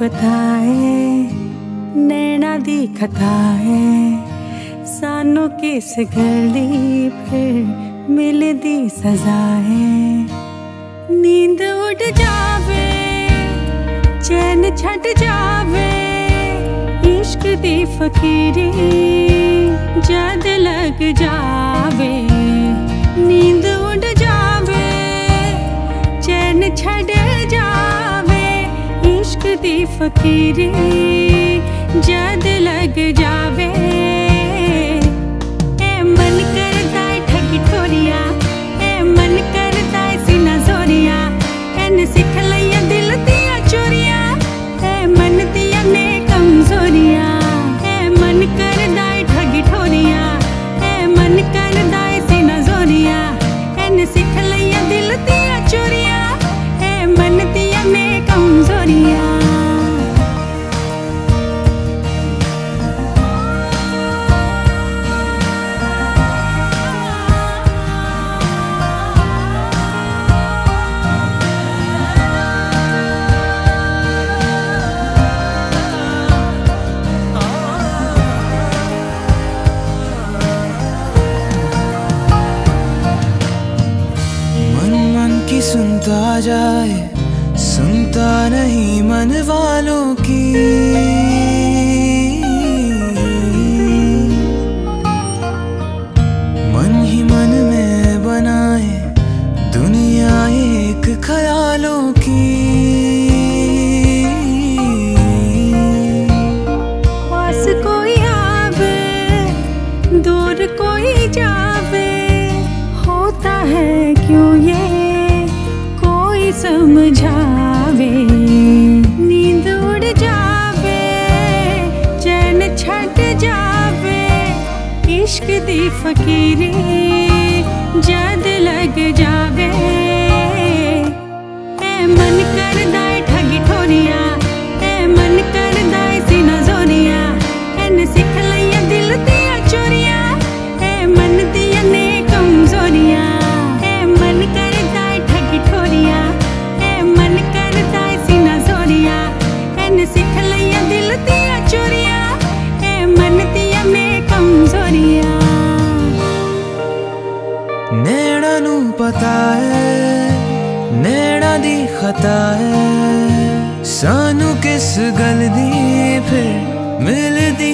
बताए, नैना दी है सानू किस गल दी फिर मिलदी नींद उड़ जावे, चैन छट जावे, इश्क दी फकीरी जद लग जावे। फकीरी जद लग जावे सुनता जाए, सुनता नहीं मन वालों की। मन ही मन में बनाए दुनिया एक ख्यालों की। पास कोई दूर कोई जावे, होता है क्यों समझावे नींद उड़ जावे चैन छट जावे इश्क दी फकीरी जद सिख लिया दिल दिया चोरिया ए मन दिया में कमजोरिया। पता है दी खता है। सानू किस गल दी फिर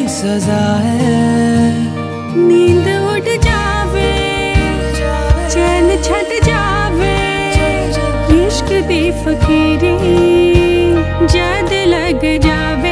सजा है। नींद उड़ जावे चैन छट जावे। इश्क दी फकीरी जद लग जावे।